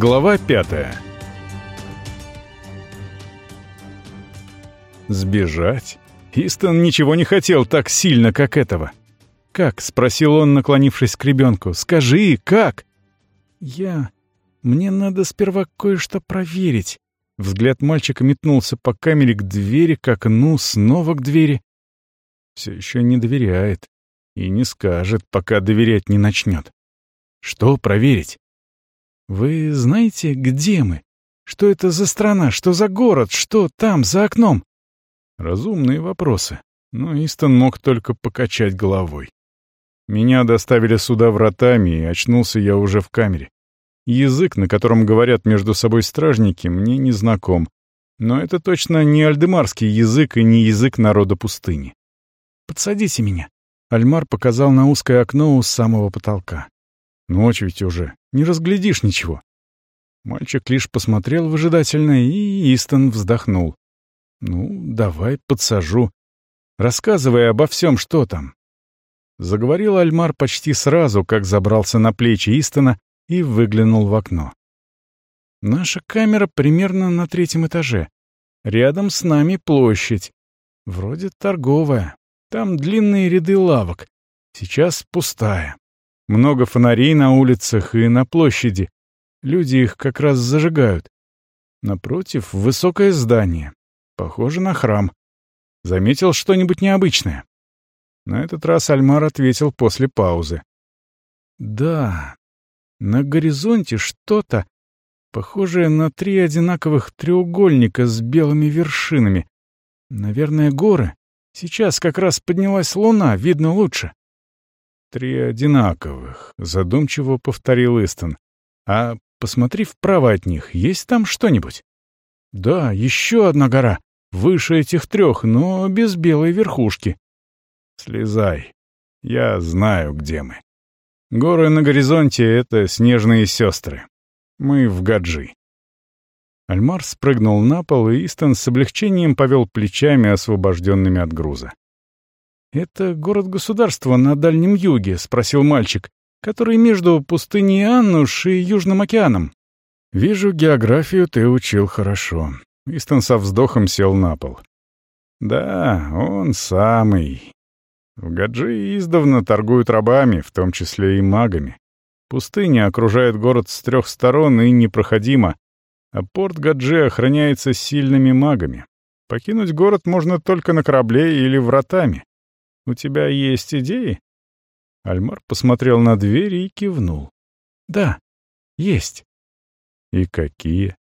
Глава пятая Сбежать? Истон ничего не хотел так сильно, как этого. «Как?» — спросил он, наклонившись к ребенку. «Скажи, как?» «Я... Мне надо сперва кое-что проверить». Взгляд мальчика метнулся по камере к двери, к окну, снова к двери. Все еще не доверяет. И не скажет, пока доверять не начнет. Что проверить? Вы знаете, где мы? Что это за страна? Что за город? Что там, за окном? Разумные вопросы. Но Истон мог только покачать головой. Меня доставили сюда вратами, и очнулся я уже в камере. Язык, на котором говорят между собой стражники, мне не знаком. Но это точно не альдемарский язык и не язык народа пустыни. «Подсадите меня», Альмар показал на узкое окно у самого потолка. «Ночь ведь уже, не разглядишь ничего». Мальчик лишь посмотрел выжидательно, и Истон вздохнул. «Ну, давай подсажу. Рассказывай обо всем, что там». Заговорил Альмар почти сразу, как забрался на плечи Истона и выглянул в окно. «Наша камера примерно на третьем этаже. Рядом с нами площадь. Вроде торговая, там длинные ряды лавок. Сейчас пустая. Много фонарей на улицах и на площади. Люди их как раз зажигают. Напротив — высокое здание. Похоже на храм. Заметил что-нибудь необычное? На этот раз Альмар ответил после паузы. «Да, на горизонте что-то, похожее на три одинаковых треугольника с белыми вершинами. Наверное, горы. Сейчас как раз поднялась луна, видно лучше. «Три одинаковых», — задумчиво повторил Истон. «А посмотри вправо от них, есть там что-нибудь?» «Да, еще одна гора, выше этих трех, но без белой верхушки». «Слезай. Я знаю, где мы. Горы на горизонте — это снежные сестры. Мы в Гаджи». Альмар спрыгнул на пол, и Истон с облегчением повел плечами, освобожденными от груза. «Это город-государство на Дальнем Юге?» — спросил мальчик, который между пустыней Аннуш и Южным океаном. «Вижу, географию ты учил хорошо». Истон со вздохом сел на пол. «Да, он самый. В Гаджи издавна торгуют рабами, в том числе и магами. Пустыня окружает город с трех сторон и непроходима, а порт Гаджи охраняется сильными магами. Покинуть город можно только на корабле или вратами. У тебя есть идеи?» Альмар посмотрел на дверь и кивнул. «Да, есть». «И какие?»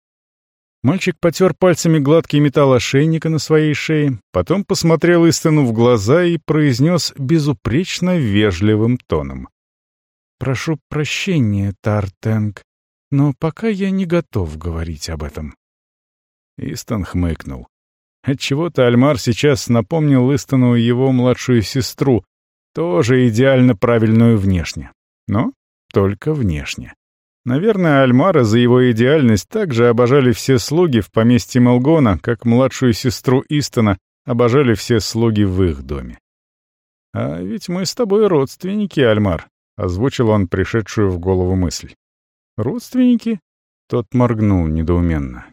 Мальчик потер пальцами гладкий металл ошейника на своей шее, потом посмотрел Истону в глаза и произнес безупречно вежливым тоном. «Прошу прощения, Тартенг. Но пока я не готов говорить об этом». Истон хмыкнул. Отчего-то Альмар сейчас напомнил Истону его младшую сестру, тоже идеально правильную внешне. Но только внешне. Наверное, Альмара за его идеальность также обожали все слуги в поместье Мелгона, как младшую сестру Истона обожали все слуги в их доме. «А ведь мы с тобой родственники, Альмар», — озвучил он пришедшую в голову мысль. «Родственники?» Тот моргнул недоуменно.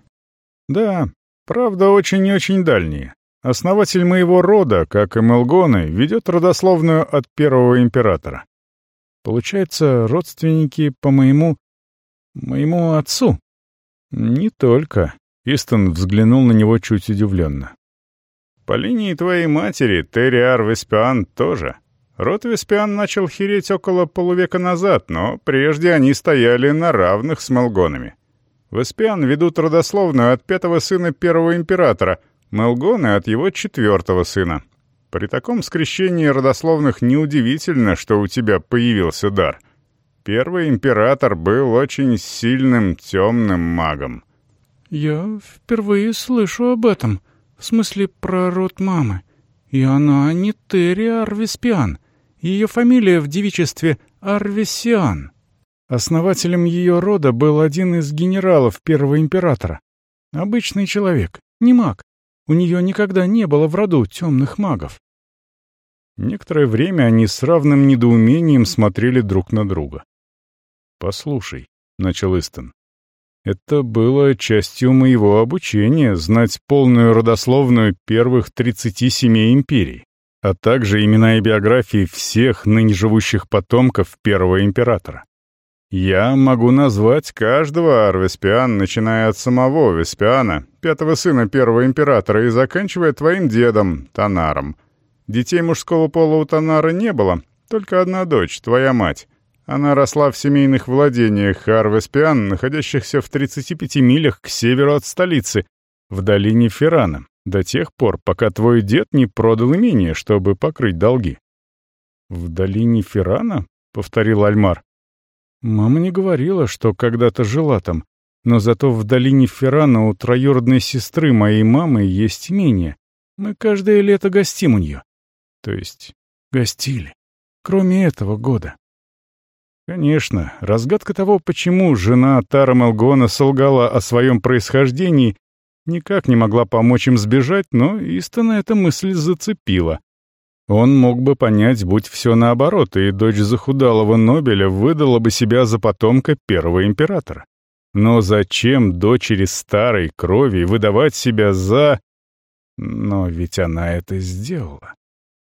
«Да, правда, очень и очень дальние. Основатель моего рода, как и Мелгоны, ведет родословную от первого императора. Получается, родственники по моему... моему отцу?» «Не только». Истон взглянул на него чуть удивленно. «По линии твоей матери, Терриар Веспиан, тоже. Род Веспиан начал хереть около полувека назад, но прежде они стояли на равных с Веспиан ведут родословную от пятого сына первого императора, Мелгоны от его четвертого сына. При таком скрещении родословных неудивительно, что у тебя появился дар. Первый император был очень сильным темным магом. «Я впервые слышу об этом. В смысле, про род мамы. И она не Терри Арвеспиан. Ее фамилия в девичестве Арвесиан. Основателем ее рода был один из генералов первого императора. Обычный человек, не маг. У нее никогда не было в роду темных магов. Некоторое время они с равным недоумением смотрели друг на друга. «Послушай», — начал Истон, Это было частью моего обучения знать полную родословную первых 37 империй, а также имена и биографии всех ныне живущих потомков первого императора. Я могу назвать каждого Арвеспиан, начиная от самого Веспиана, пятого сына первого императора, и заканчивая твоим дедом, Танаром. Детей мужского пола у Танара не было, только одна дочь, твоя мать. Она росла в семейных владениях Арвеспиан, находящихся в 35 милях к северу от столицы, в долине Феррана, до тех пор, пока твой дед не продал имение, чтобы покрыть долги. «В долине Феррана?» — повторил Альмар. «Мама не говорила, что когда-то жила там, но зато в долине Феррана у троюродной сестры моей мамы есть имение. Мы каждое лето гостим у нее. То есть гостили. Кроме этого года. Конечно, разгадка того, почему жена Тара Мелгона солгала о своем происхождении, никак не могла помочь им сбежать, но Истона эта мысль зацепила. Он мог бы понять, будь все наоборот, и дочь захудалого Нобеля выдала бы себя за потомка первого императора. Но зачем дочери старой крови выдавать себя за... Но ведь она это сделала.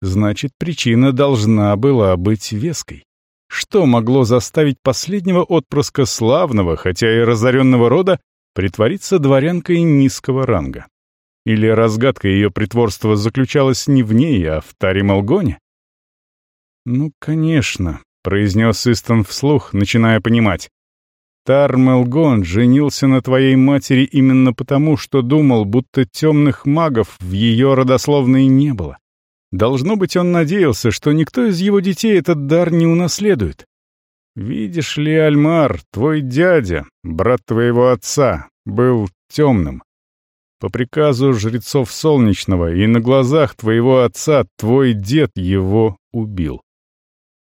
Значит, причина должна была быть веской. Что могло заставить последнего отпрыска славного, хотя и разоренного рода, притвориться дворянкой низкого ранга? Или разгадка ее притворства заключалась не в ней, а в Таре Малгоне? «Ну, конечно», — произнес Истон вслух, начиная понимать. Тар Мелгон женился на твоей матери именно потому, что думал, будто темных магов в ее родословной не было. Должно быть, он надеялся, что никто из его детей этот дар не унаследует. Видишь ли, Альмар, твой дядя, брат твоего отца, был темным. По приказу жрецов Солнечного и на глазах твоего отца твой дед его убил.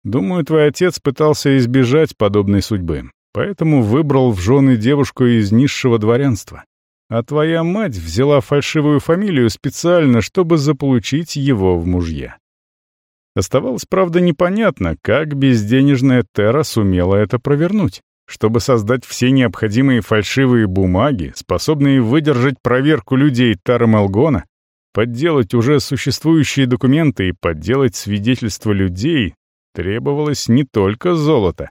Думаю, твой отец пытался избежать подобной судьбы, поэтому выбрал в жены девушку из низшего дворянства а твоя мать взяла фальшивую фамилию специально, чтобы заполучить его в мужья. Оставалось, правда, непонятно, как безденежная Терра сумела это провернуть, чтобы создать все необходимые фальшивые бумаги, способные выдержать проверку людей Тара Мелгона, подделать уже существующие документы и подделать свидетельства людей, требовалось не только золото,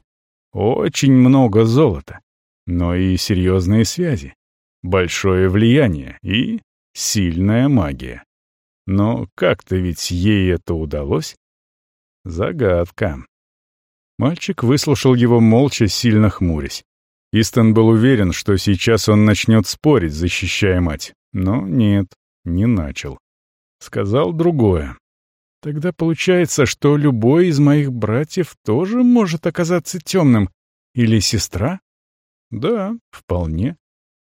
очень много золота, но и серьезные связи большое влияние и сильная магия. Но как-то ведь ей это удалось? Загадка. Мальчик выслушал его молча, сильно хмурясь. Истон был уверен, что сейчас он начнет спорить, защищая мать. Но нет, не начал. Сказал другое. Тогда получается, что любой из моих братьев тоже может оказаться темным. Или сестра? Да, вполне.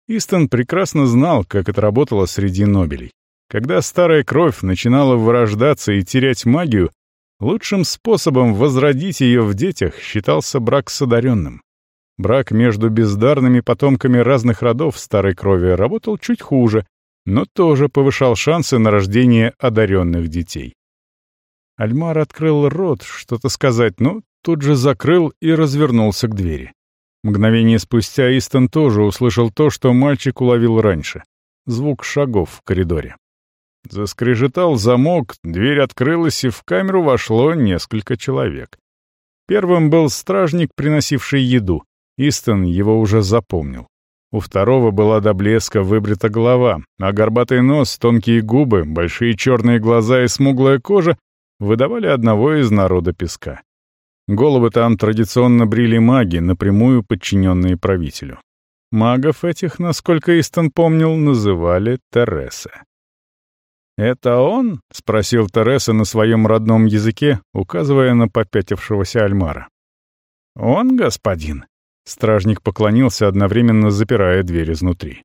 Истон прекрасно знал, как это работало среди Нобелей. Когда старая кровь начинала вырождаться и терять магию, лучшим способом возродить ее в детях считался брак с одаренным. Брак между бездарными потомками разных родов старой крови работал чуть хуже, но тоже повышал шансы на рождение одаренных детей. Альмар открыл рот что-то сказать, но тут же закрыл и развернулся к двери. Мгновение спустя Истон тоже услышал то, что мальчик уловил раньше. Звук шагов в коридоре. Заскрежетал замок, дверь открылась, и в камеру вошло несколько человек. Первым был стражник, приносивший еду. Истон его уже запомнил. У второго была до блеска выбрита голова, а горбатый нос, тонкие губы, большие черные глаза и смуглая кожа выдавали одного из народа песка. Головы там традиционно брили маги, напрямую подчиненные правителю. Магов этих, насколько Истон помнил, называли Тереса. «Это он?» — спросил Тереса на своем родном языке, указывая на попятившегося Альмара. «Он, господин?» — стражник поклонился, одновременно запирая дверь изнутри.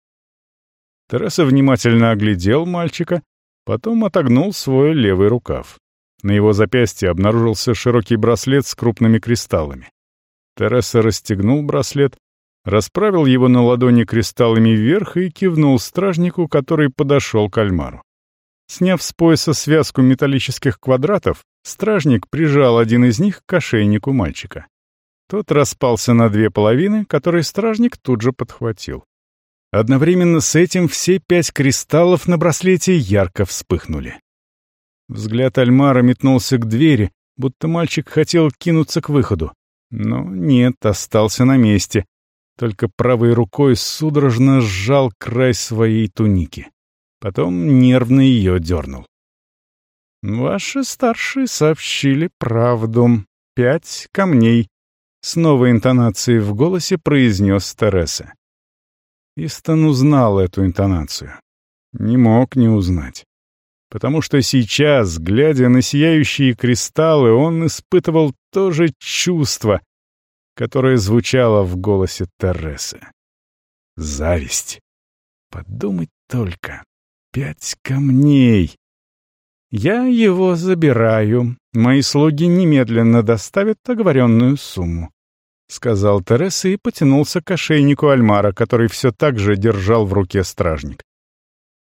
Тереса внимательно оглядел мальчика, потом отогнул свой левый рукав. На его запястье обнаружился широкий браслет с крупными кристаллами. Тереса расстегнул браслет, расправил его на ладони кристаллами вверх и кивнул стражнику, который подошел к Альмару. Сняв с пояса связку металлических квадратов, стражник прижал один из них к ошейнику мальчика. Тот распался на две половины, которые стражник тут же подхватил. Одновременно с этим все пять кристаллов на браслете ярко вспыхнули. Взгляд Альмара метнулся к двери, будто мальчик хотел кинуться к выходу. Но нет, остался на месте. Только правой рукой судорожно сжал край своей туники. Потом нервно ее дернул. «Ваши старшие сообщили правду. Пять камней», — с новой интонацией в голосе произнес Тереса. Истон узнал эту интонацию. Не мог не узнать. Потому что сейчас, глядя на сияющие кристаллы, он испытывал то же чувство, которое звучало в голосе Тересы. Зависть. Подумать только. Пять камней. «Я его забираю. Мои слуги немедленно доставят оговоренную сумму», — сказал Тереса и потянулся к ошейнику Альмара, который все так же держал в руке стражник.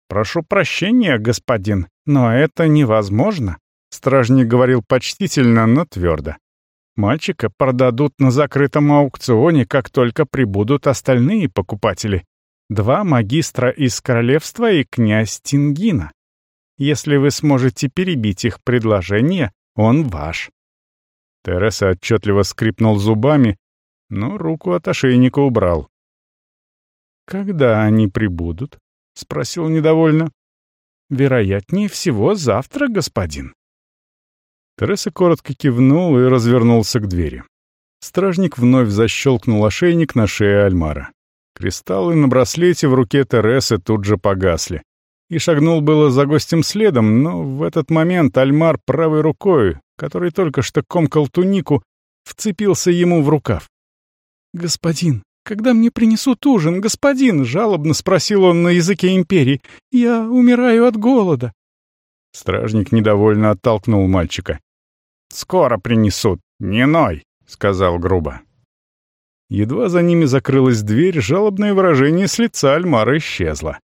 «Прошу прощения, господин, но это невозможно», — стражник говорил почтительно, но твердо. «Мальчика продадут на закрытом аукционе, как только прибудут остальные покупатели. Два магистра из королевства и князь Тингина. Если вы сможете перебить их предложение, он ваш». Тереса отчетливо скрипнул зубами, но руку от ошейника убрал. «Когда они прибудут?» — спросил недовольно. «Вероятнее всего завтра, господин». Тереса коротко кивнул и развернулся к двери. Стражник вновь защелкнул ошейник на шее Альмара. Кристаллы на браслете в руке Тересы тут же погасли и шагнул было за гостем следом, но в этот момент Альмар правой рукой, который только что комкал тунику, вцепился ему в рукав. «Господин, когда мне принесут ужин, господин?» — жалобно спросил он на языке империи. «Я умираю от голода». Стражник недовольно оттолкнул мальчика. «Скоро принесут, не ной», — сказал грубо. Едва за ними закрылась дверь, жалобное выражение с лица Альмара исчезло.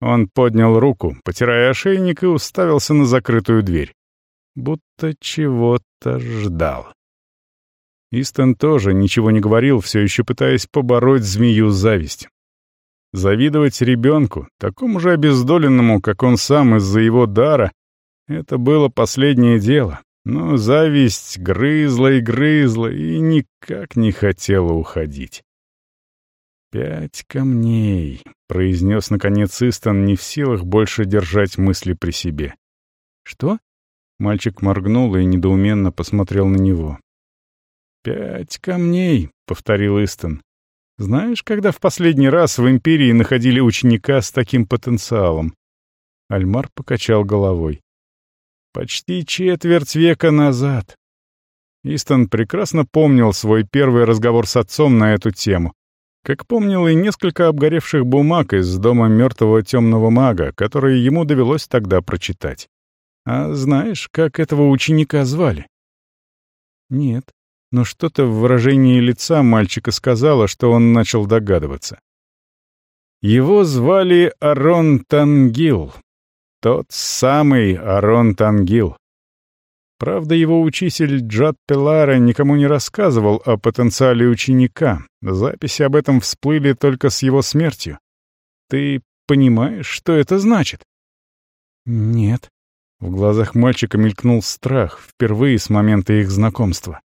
Он поднял руку, потирая ошейник, и уставился на закрытую дверь. Будто чего-то ждал. Истон тоже ничего не говорил, все еще пытаясь побороть змею зависть. Завидовать ребенку, такому же обездоленному, как он сам из-за его дара, это было последнее дело. Но зависть грызла и грызла и никак не хотела уходить. «Пять камней», — произнес наконец Истон, не в силах больше держать мысли при себе. «Что?» — мальчик моргнул и недоуменно посмотрел на него. «Пять камней», — повторил Истон. «Знаешь, когда в последний раз в Империи находили ученика с таким потенциалом?» Альмар покачал головой. «Почти четверть века назад». Истон прекрасно помнил свой первый разговор с отцом на эту тему. Как помнил и несколько обгоревших бумаг из дома мертвого темного мага, которые ему довелось тогда прочитать. А знаешь, как этого ученика звали? Нет, но что-то в выражении лица мальчика сказало, что он начал догадываться. Его звали Арон Тангил. Тот самый Арон Тангил. Правда, его учитель Джад Пелара никому не рассказывал о потенциале ученика. Записи об этом всплыли только с его смертью. Ты понимаешь, что это значит? Нет. В глазах мальчика мелькнул страх, впервые с момента их знакомства.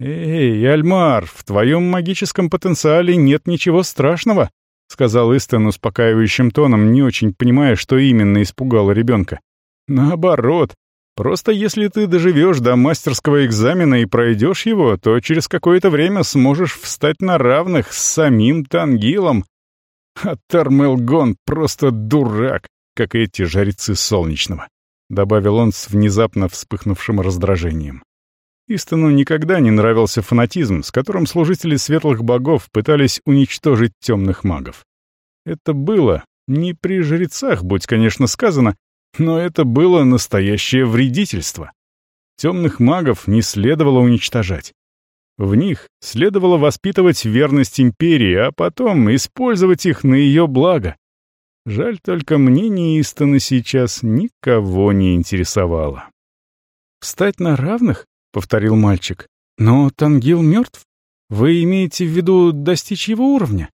«Эй, Альмар, в твоем магическом потенциале нет ничего страшного», — сказал Истон успокаивающим тоном, не очень понимая, что именно испугало ребенка. «Наоборот, Просто если ты доживешь до мастерского экзамена и пройдешь его, то через какое-то время сможешь встать на равных с самим Тангилом. А Тармелгон просто дурак, как эти жрецы Солнечного», — добавил он с внезапно вспыхнувшим раздражением. Истону никогда не нравился фанатизм, с которым служители светлых богов пытались уничтожить темных магов. Это было не при жрецах, будь, конечно, сказано, но это было настоящее вредительство. Темных магов не следовало уничтожать. В них следовало воспитывать верность империи, а потом использовать их на ее благо. Жаль только мнение Истона сейчас никого не интересовало. «Встать на равных?» — повторил мальчик. «Но Тангил мертв?» Вы имеете в виду достичь его уровня?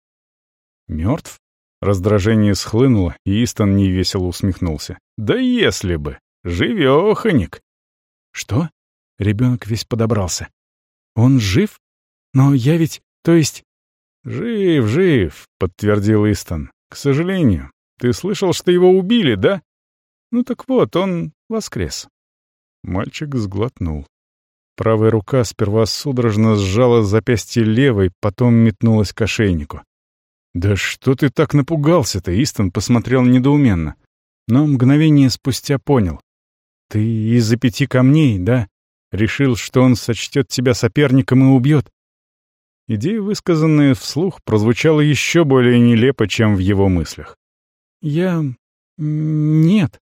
Мертв? Раздражение схлынуло, и Истон невесело усмехнулся. Да если бы! Живеханик! Что? Ребенок весь подобрался. Он жив? Но я ведь... То есть... «Жив, жив», — подтвердил Истон. «К сожалению. Ты слышал, что его убили, да? Ну так вот, он воскрес». Мальчик сглотнул. Правая рука сперва судорожно сжала запястье левой, потом метнулась к ошейнику. «Да что ты так напугался-то?» — Истон посмотрел недоуменно. Но мгновение спустя понял. «Ты из-за пяти камней, да? Решил, что он сочтет тебя соперником и убьет?» Идея, высказанная вслух, прозвучала еще более нелепо, чем в его мыслях. «Я... нет»,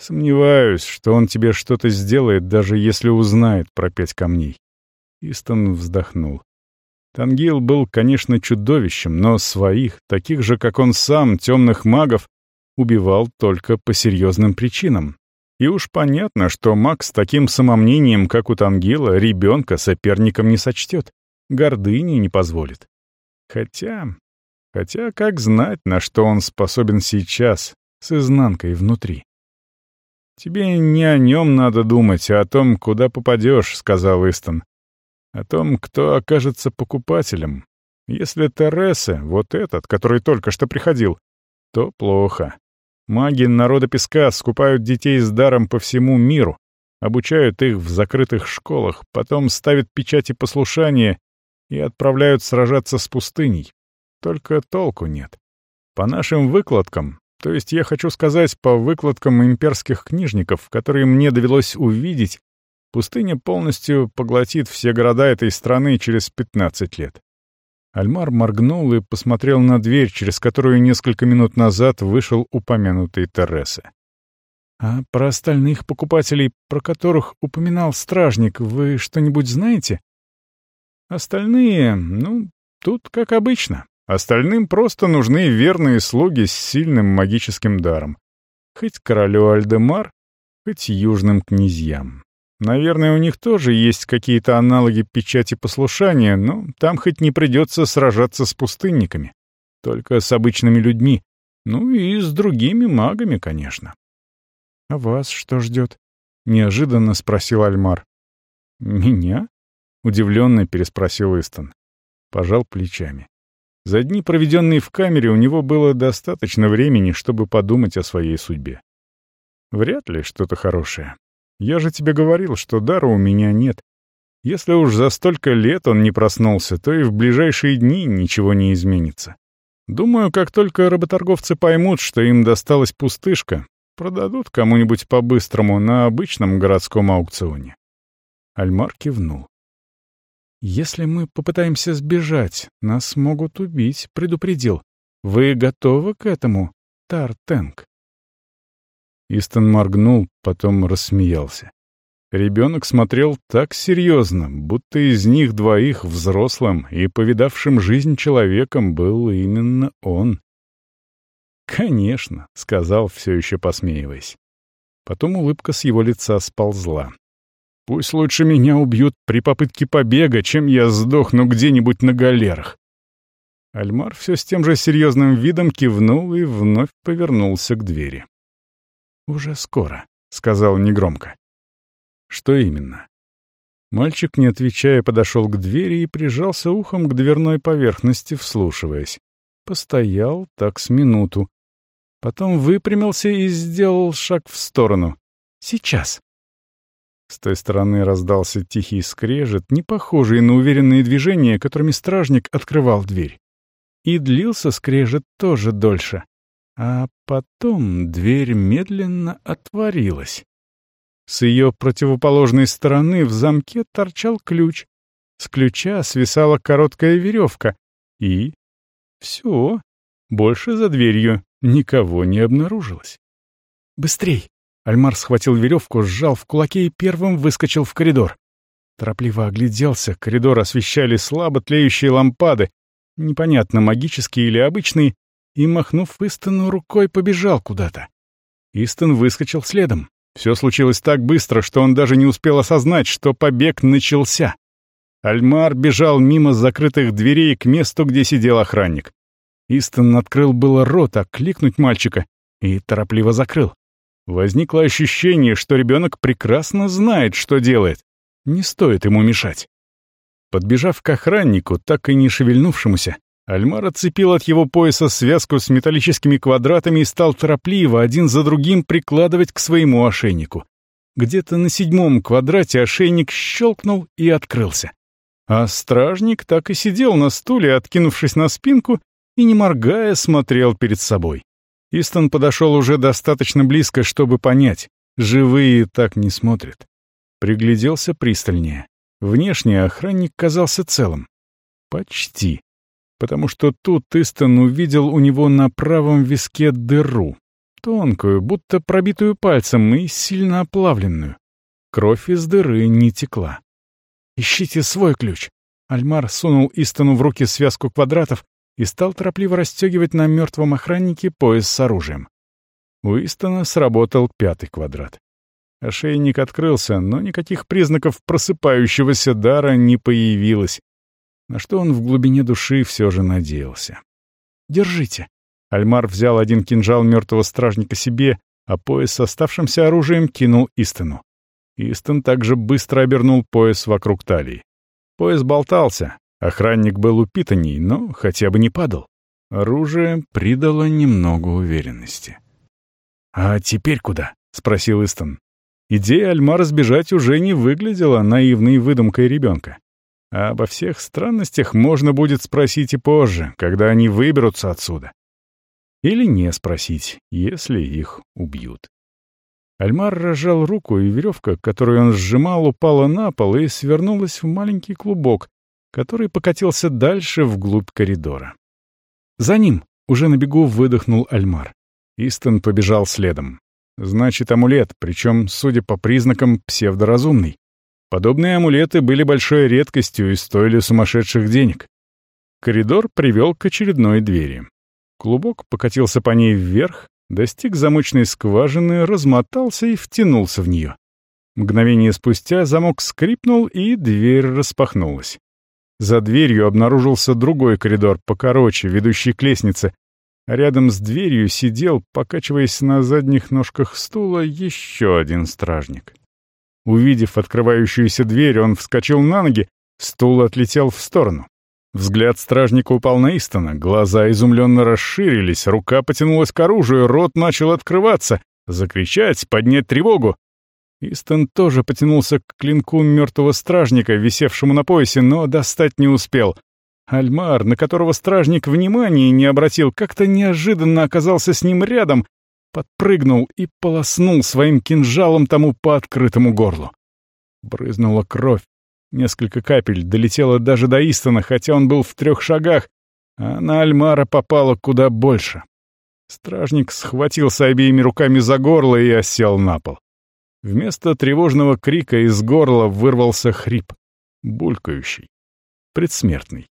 Сомневаюсь, что он тебе что-то сделает, даже если узнает про пять камней. Истон вздохнул. Тангил был, конечно, чудовищем, но своих, таких же, как он сам, темных магов, убивал только по серьезным причинам. И уж понятно, что маг с таким самомнением, как у Тангила, ребенка соперником не сочтет, гордыни не позволит. Хотя... Хотя как знать, на что он способен сейчас, с изнанкой внутри. «Тебе не о нем надо думать, а о том, куда попадешь», — сказал Истон. «О том, кто окажется покупателем. Если Тереса, вот этот, который только что приходил, то плохо. Маги народа песка скупают детей с даром по всему миру, обучают их в закрытых школах, потом ставят печати послушания и отправляют сражаться с пустыней. Только толку нет. По нашим выкладкам, то есть я хочу сказать, по выкладкам имперских книжников, которые мне довелось увидеть, пустыня полностью поглотит все города этой страны через 15 лет. Альмар моргнул и посмотрел на дверь, через которую несколько минут назад вышел упомянутый Тереса. «А про остальных покупателей, про которых упоминал стражник, вы что-нибудь знаете?» «Остальные, ну, тут как обычно. Остальным просто нужны верные слуги с сильным магическим даром. Хоть королю Альдемар, хоть южным князьям. Наверное, у них тоже есть какие-то аналоги печати послушания, но там хоть не придется сражаться с пустынниками. Только с обычными людьми. Ну и с другими магами, конечно. «А вас что ждет?» — неожиданно спросил Альмар. «Меня?» — удивленно переспросил Истон. Пожал плечами. За дни, проведенные в камере, у него было достаточно времени, чтобы подумать о своей судьбе. Вряд ли что-то хорошее. Я же тебе говорил, что дара у меня нет. Если уж за столько лет он не проснулся, то и в ближайшие дни ничего не изменится. Думаю, как только работорговцы поймут, что им досталась пустышка, продадут кому-нибудь по-быстрому на обычном городском аукционе. Альмар кивнул. «Если мы попытаемся сбежать, нас могут убить», — предупредил. «Вы готовы к этому, Тар-Тэнк?» Истон моргнул, потом рассмеялся. Ребенок смотрел так серьезно, будто из них двоих взрослым и повидавшим жизнь человеком был именно он. «Конечно», — сказал, все еще посмеиваясь. Потом улыбка с его лица сползла. Пусть лучше меня убьют при попытке побега, чем я сдохну где-нибудь на галерах. Альмар все с тем же серьезным видом кивнул и вновь повернулся к двери. «Уже скоро», — сказал негромко. «Что именно?» Мальчик, не отвечая, подошел к двери и прижался ухом к дверной поверхности, вслушиваясь. Постоял так с минуту. Потом выпрямился и сделал шаг в сторону. «Сейчас». С той стороны раздался тихий скрежет, не похожий на уверенные движения, которыми стражник открывал дверь. И длился скрежет тоже дольше. А потом дверь медленно отворилась. С ее противоположной стороны в замке торчал ключ. С ключа свисала короткая веревка. И... все. Больше за дверью никого не обнаружилось. «Быстрей!» Альмар схватил веревку, сжал в кулаке и первым выскочил в коридор. Торопливо огляделся, коридор освещали слабо тлеющие лампады, непонятно, магические или обычные, и, махнув Истону рукой, побежал куда-то. Истон выскочил следом. Все случилось так быстро, что он даже не успел осознать, что побег начался. Альмар бежал мимо закрытых дверей к месту, где сидел охранник. Истон открыл было рот окликнуть мальчика и торопливо закрыл. Возникло ощущение, что ребенок прекрасно знает, что делает. Не стоит ему мешать. Подбежав к охраннику, так и не шевельнувшемуся, Альмар отцепил от его пояса связку с металлическими квадратами и стал торопливо один за другим прикладывать к своему ошейнику. Где-то на седьмом квадрате ошейник щелкнул и открылся. А стражник так и сидел на стуле, откинувшись на спинку, и, не моргая, смотрел перед собой. Истон подошел уже достаточно близко, чтобы понять, живые так не смотрят. Пригляделся пристальнее. Внешне охранник казался целым. Почти. Потому что тут Истон увидел у него на правом виске дыру. Тонкую, будто пробитую пальцем и сильно оплавленную. Кровь из дыры не текла. «Ищите свой ключ». Альмар сунул Истону в руки связку квадратов и стал торопливо расстегивать на мертвом охраннике пояс с оружием. У Истона сработал пятый квадрат. Ошейник открылся, но никаких признаков просыпающегося дара не появилось, на что он в глубине души все же надеялся. «Держите». Альмар взял один кинжал мертвого стражника себе, а пояс с оставшимся оружием кинул Истону. Истон также быстро обернул пояс вокруг талии. Пояс болтался, охранник был упитанней, но хотя бы не падал. Оружие придало немного уверенности. «А теперь куда?» — спросил Истон. Идея Альмара сбежать уже не выглядела наивной выдумкой ребенка. А обо всех странностях можно будет спросить и позже, когда они выберутся отсюда. Или не спросить, если их убьют. Альмар разжал руку, и веревка, которую он сжимал, упала на пол и свернулась в маленький клубок, который покатился дальше вглубь коридора. «За ним!» — уже на бегу выдохнул Альмар. Истон побежал следом. Значит, амулет, причем, судя по признакам, псевдоразумный. Подобные амулеты были большой редкостью и стоили сумасшедших денег. Коридор привел к очередной двери. Клубок покатился по ней вверх, достиг замочной скважины, размотался и втянулся в нее. Мгновение спустя замок скрипнул, и дверь распахнулась. За дверью обнаружился другой коридор, покороче, ведущий к лестнице, а рядом с дверью сидел, покачиваясь на задних ножках стула, еще один стражник. Увидев открывающуюся дверь, он вскочил на ноги, стул отлетел в сторону. Взгляд стражника упал на Истона, глаза изумленно расширились, рука потянулась к оружию, рот начал открываться, закричать, поднять тревогу. Истон тоже потянулся к клинку мертвого стражника, висевшему на поясе, но достать не успел. Альмар, на которого стражник внимания не обратил, как-то неожиданно оказался с ним рядом, подпрыгнул и полоснул своим кинжалом тому по открытому горлу. Брызнула кровь, Несколько капель долетело даже до Истона, хотя он был в трех шагах, а на Альмара попало куда больше. Стражник схватился обеими руками за горло и осел на пол. Вместо тревожного крика из горла вырвался хрип, булькающий, предсмертный.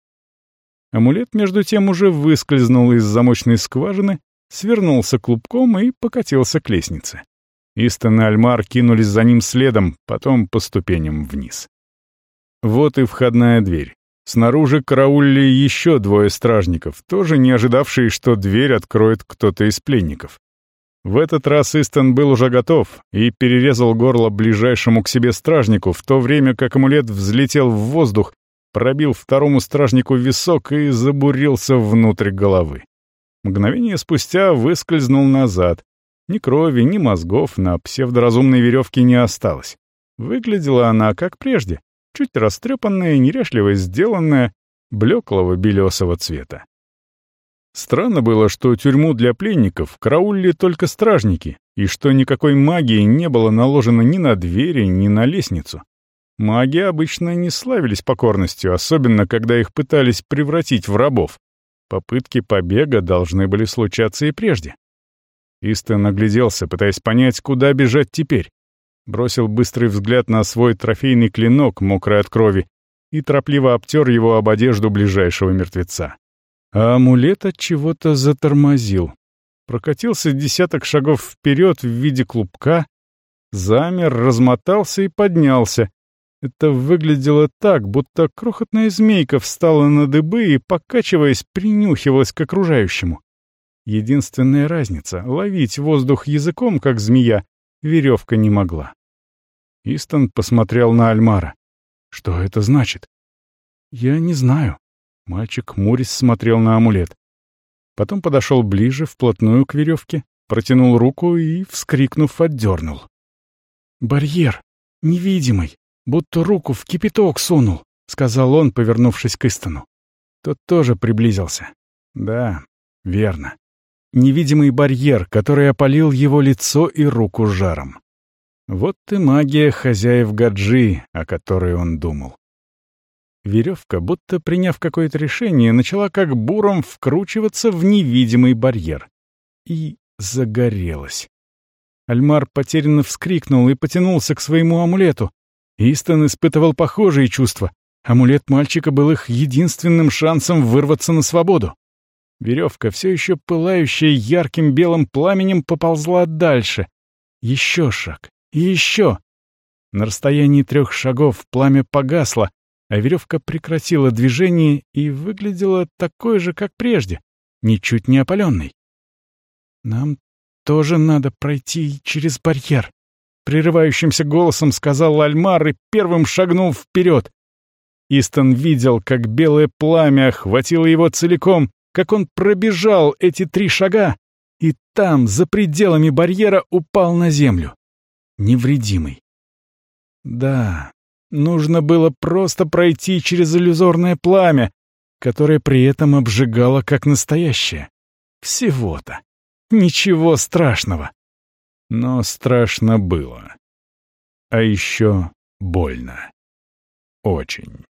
Амулет, между тем, уже выскользнул из замочной скважины, свернулся клубком и покатился к лестнице. Истон и Альмар кинулись за ним следом, потом по ступеням вниз. Вот и входная дверь. Снаружи караулили еще двое стражников, тоже не ожидавшие, что дверь откроет кто-то из пленников. В этот раз Истон был уже готов и перерезал горло ближайшему к себе стражнику, в то время как амулет взлетел в воздух, пробил второму стражнику висок и забурился внутрь головы. Мгновение спустя выскользнул назад. Ни крови, ни мозгов на псевдоразумной веревке не осталось. Выглядела она как прежде, чуть растрепанная, неряшливо сделанная, блеклого белесого цвета. Странно было, что тюрьму для пленников караулили только стражники, и что никакой магии не было наложено ни на двери, ни на лестницу. Маги обычно не славились покорностью, особенно когда их пытались превратить в рабов. Попытки побега должны были случаться и прежде. Истон нагляделся, пытаясь понять, куда бежать теперь бросил быстрый взгляд на свой трофейный клинок, мокрый от крови, и торопливо обтер его об одежду ближайшего мертвеца. А амулет от чего-то затормозил. Прокатился десяток шагов вперед в виде клубка, замер, размотался и поднялся. Это выглядело так, будто крохотная змейка встала на дыбы и, покачиваясь, принюхивалась к окружающему. Единственная разница — ловить воздух языком, как змея, веревка не могла. Истон посмотрел на Альмара. «Что это значит?» «Я не знаю». Мальчик Мурис смотрел на амулет. Потом подошел ближе, вплотную к веревке, протянул руку и, вскрикнув, отдернул. «Барьер! Невидимый! Будто руку в кипяток сунул!» — сказал он, повернувшись к Истону. Тот тоже приблизился. «Да, верно. Невидимый барьер, который опалил его лицо и руку жаром. Вот и магия хозяев Гаджи, о которой он думал. Веревка, будто приняв какое-то решение, начала как буром вкручиваться в невидимый барьер. И загорелась. Альмар потерянно вскрикнул и потянулся к своему амулету. Истон испытывал похожие чувства. Амулет мальчика был их единственным шансом вырваться на свободу. Веревка, все еще пылающая ярким белым пламенем, поползла дальше. Еще шаг. И еще. На расстоянии трех шагов пламя погасло, а веревка прекратила движение и выглядела такой же, как прежде, ничуть не опаленной. «Нам тоже надо пройти через барьер», — прерывающимся голосом сказал Альмар и первым шагнул вперед. Истон видел, как белое пламя охватило его целиком, как он пробежал эти три шага, и там, за пределами барьера, упал на землю. Невредимый. Да, Нужно было просто пройти через иллюзорное пламя, которое при этом обжигало как настоящее. Всего-то. Ничего страшного. Но страшно было. А еще больно. Очень.